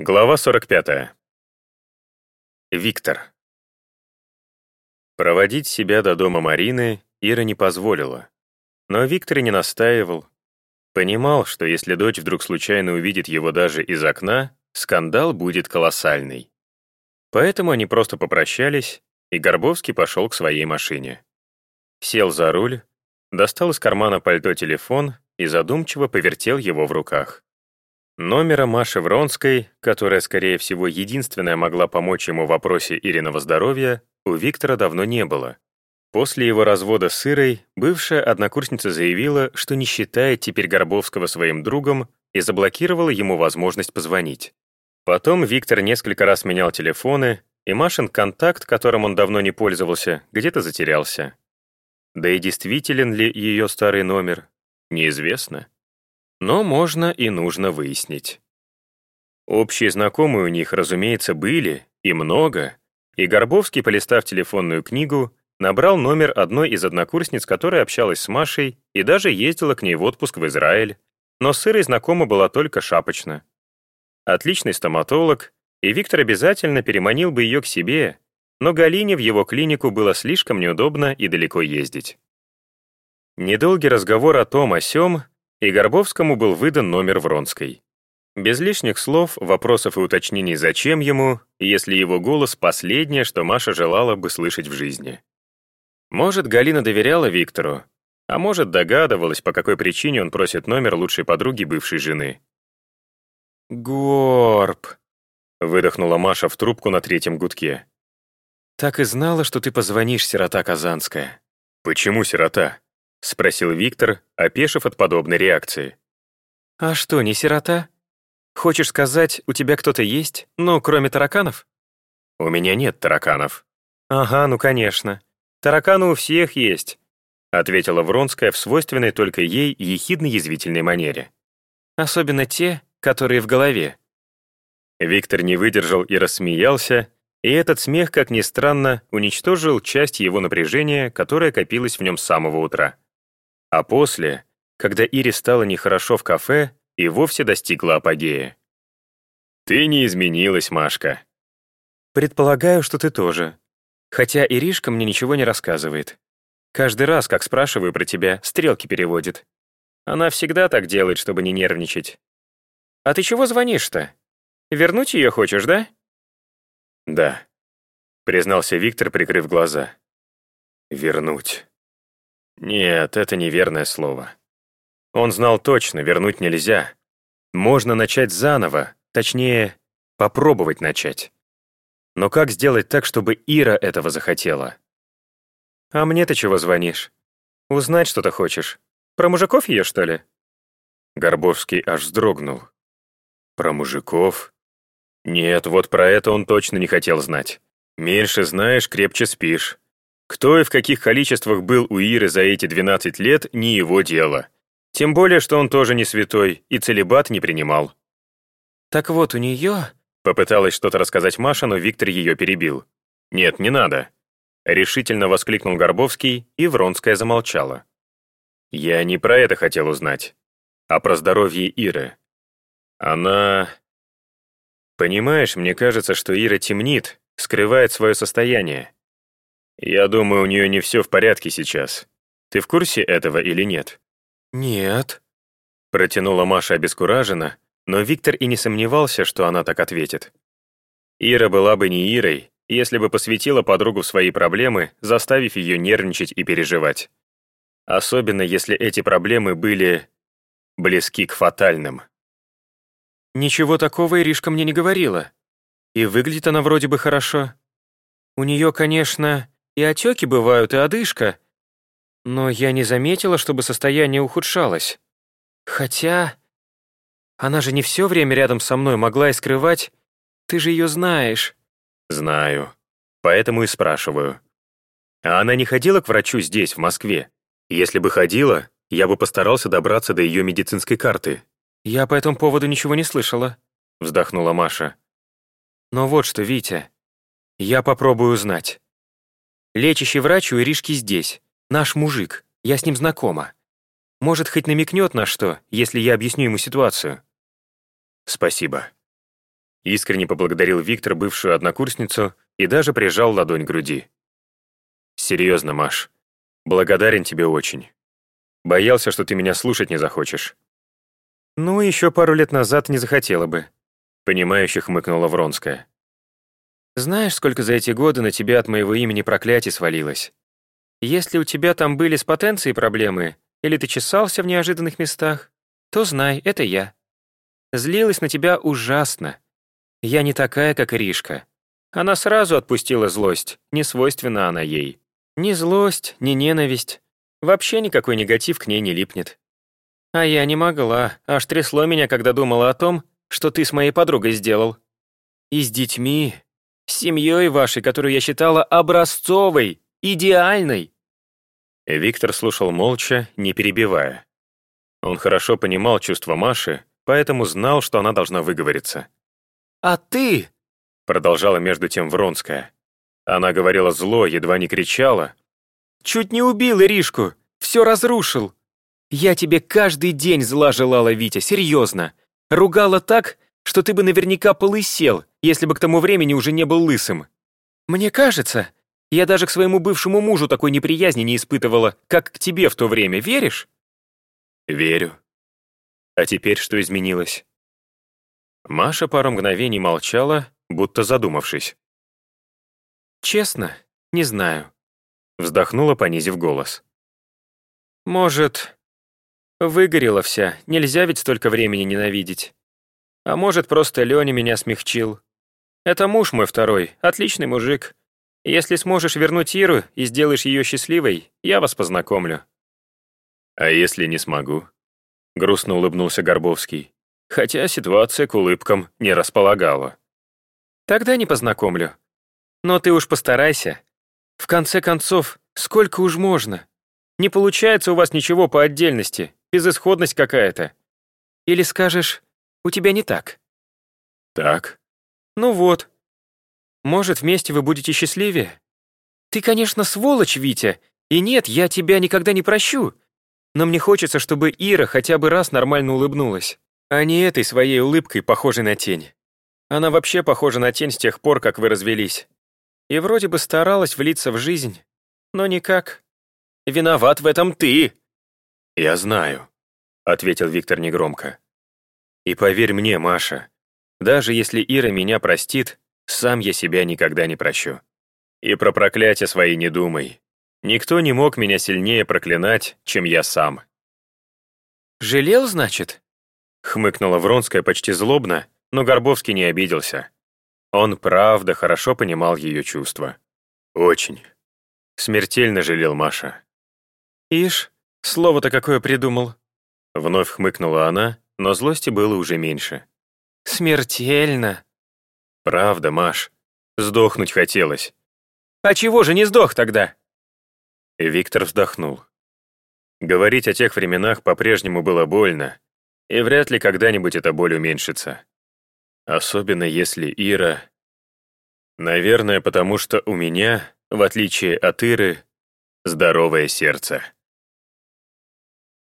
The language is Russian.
Глава 45. Виктор. Проводить себя до дома Марины Ира не позволила. Но Виктор и не настаивал. Понимал, что если дочь вдруг случайно увидит его даже из окна, скандал будет колоссальный. Поэтому они просто попрощались, и Горбовский пошел к своей машине. Сел за руль, достал из кармана пальто телефон и задумчиво повертел его в руках. Номера Маши Вронской, которая, скорее всего, единственная могла помочь ему в вопросе Ириного здоровья, у Виктора давно не было. После его развода с Ирой бывшая однокурсница заявила, что не считает теперь Горбовского своим другом и заблокировала ему возможность позвонить. Потом Виктор несколько раз менял телефоны, и Машин контакт, которым он давно не пользовался, где-то затерялся. Да и действителен ли ее старый номер, неизвестно но можно и нужно выяснить. Общие знакомые у них, разумеется, были, и много, и Горбовский, полистав телефонную книгу, набрал номер одной из однокурсниц, которая общалась с Машей и даже ездила к ней в отпуск в Израиль, но с Ирой знакома была только шапочно. Отличный стоматолог, и Виктор обязательно переманил бы ее к себе, но Галине в его клинику было слишком неудобно и далеко ездить. Недолгий разговор о том о сём и Горбовскому был выдан номер Вронской. Без лишних слов, вопросов и уточнений зачем ему, если его голос — последнее, что Маша желала бы слышать в жизни. Может, Галина доверяла Виктору, а может, догадывалась, по какой причине он просит номер лучшей подруги бывшей жены. «Горб», — выдохнула Маша в трубку на третьем гудке. «Так и знала, что ты позвонишь, сирота Казанская». «Почему сирота?» — спросил Виктор, опешив от подобной реакции. «А что, не сирота? Хочешь сказать, у тебя кто-то есть, ну, кроме тараканов?» «У меня нет тараканов». «Ага, ну, конечно. Тараканы у всех есть», — ответила Вронская в свойственной только ей ехидно-язвительной манере. «Особенно те, которые в голове». Виктор не выдержал и рассмеялся, и этот смех, как ни странно, уничтожил часть его напряжения, которое копилось в нем с самого утра. А после, когда Ире стало нехорошо в кафе, и вовсе достигла апогея. «Ты не изменилась, Машка». «Предполагаю, что ты тоже. Хотя Иришка мне ничего не рассказывает. Каждый раз, как спрашиваю про тебя, стрелки переводит. Она всегда так делает, чтобы не нервничать. А ты чего звонишь-то? Вернуть ее хочешь, да?» «Да», — признался Виктор, прикрыв глаза. «Вернуть». Нет, это неверное слово. Он знал точно, вернуть нельзя. Можно начать заново, точнее, попробовать начать. Но как сделать так, чтобы Ира этого захотела? «А мне ты чего звонишь? Узнать что-то хочешь? Про мужиков ее, что ли?» Горбовский аж вздрогнул. «Про мужиков?» «Нет, вот про это он точно не хотел знать. Меньше знаешь, крепче спишь. Кто и в каких количествах был у Иры за эти 12 лет, не его дело. Тем более, что он тоже не святой и целебат не принимал. «Так вот, у нее...» Попыталась что-то рассказать Маша, но Виктор ее перебил. «Нет, не надо», — решительно воскликнул Горбовский, и Вронская замолчала. «Я не про это хотел узнать, а про здоровье Иры. Она... Понимаешь, мне кажется, что Ира темнит, скрывает свое состояние. «Я думаю, у нее не все в порядке сейчас. Ты в курсе этого или нет?» «Нет», — протянула Маша обескураженно, но Виктор и не сомневался, что она так ответит. Ира была бы не Ирой, если бы посвятила подругу в свои проблемы, заставив ее нервничать и переживать. Особенно если эти проблемы были близки к фатальным. «Ничего такого Иришка мне не говорила. И выглядит она вроде бы хорошо. У нее, конечно, и отеки бывают, и одышка. Но я не заметила, чтобы состояние ухудшалось. Хотя... Она же не все время рядом со мной могла и скрывать. Ты же ее знаешь. Знаю. Поэтому и спрашиваю. А она не ходила к врачу здесь, в Москве? Если бы ходила, я бы постарался добраться до ее медицинской карты. Я по этому поводу ничего не слышала, вздохнула Маша. Но вот что, Витя, я попробую узнать. Лечащий врач у Иришки здесь. Наш мужик. Я с ним знакома. Может, хоть намекнет на что, если я объясню ему ситуацию?» «Спасибо». Искренне поблагодарил Виктор бывшую однокурсницу и даже прижал ладонь к груди. «Серьезно, Маш, благодарен тебе очень. Боялся, что ты меня слушать не захочешь». «Ну, еще пару лет назад не захотела бы», — понимающе хмыкнула Вронская. «Знаешь, сколько за эти годы на тебя от моего имени проклятий свалилось? Если у тебя там были с потенцией проблемы, или ты чесался в неожиданных местах, то знай, это я. Злилась на тебя ужасно. Я не такая, как Иришка. Она сразу отпустила злость, не свойственна она ей. Ни злость, ни ненависть. Вообще никакой негатив к ней не липнет. А я не могла, аж трясло меня, когда думала о том, что ты с моей подругой сделал. И с детьми, с семьей вашей, которую я считала образцовой, идеальной. Виктор слушал молча, не перебивая. Он хорошо понимал чувства Маши, поэтому знал, что она должна выговориться. «А ты?» — продолжала между тем Вронская. Она говорила зло, едва не кричала. «Чуть не убил Иришку, все разрушил. Я тебе каждый день зла желала, Витя, серьезно. Ругала так, что ты бы наверняка полысел, если бы к тому времени уже не был лысым. Мне кажется, я даже к своему бывшему мужу такой неприязни не испытывала, как к тебе в то время, веришь?» «Верю. А теперь что изменилось?» Маша пару мгновений молчала, будто задумавшись. «Честно, не знаю», — вздохнула, понизив голос. «Может, выгорела вся, нельзя ведь столько времени ненавидеть. А может, просто Леня меня смягчил. Это муж мой второй, отличный мужик, если сможешь вернуть Иру и сделаешь ее счастливой, я вас познакомлю». «А если не смогу?» — грустно улыбнулся Горбовский, хотя ситуация к улыбкам не располагала. «Тогда не познакомлю. Но ты уж постарайся. В конце концов, сколько уж можно? Не получается у вас ничего по отдельности, безысходность какая-то. Или скажешь, у тебя не так?» «Так». «Ну вот, может, вместе вы будете счастливее? Ты, конечно, сволочь, Витя, и нет, я тебя никогда не прощу. Но мне хочется, чтобы Ира хотя бы раз нормально улыбнулась, а не этой своей улыбкой, похожей на тень. Она вообще похожа на тень с тех пор, как вы развелись. И вроде бы старалась влиться в жизнь, но никак. Виноват в этом ты. Я знаю, ответил Виктор негромко. И поверь мне, Маша, даже если Ира меня простит, сам я себя никогда не прощу. И про проклятия свои не думай. Никто не мог меня сильнее проклинать, чем я сам. «Жалел, значит?» Хмыкнула Вронская почти злобно, но Горбовский не обиделся. Он правда хорошо понимал ее чувства. Очень. Смертельно жалел Маша. «Ишь, слово-то какое придумал!» Вновь хмыкнула она, но злости было уже меньше. «Смертельно!» «Правда, Маш. Сдохнуть хотелось». «А чего же не сдох тогда?» Виктор вздохнул. Говорить о тех временах по-прежнему было больно, и вряд ли когда-нибудь эта боль уменьшится. Особенно если Ира... Наверное, потому что у меня, в отличие от Иры, здоровое сердце.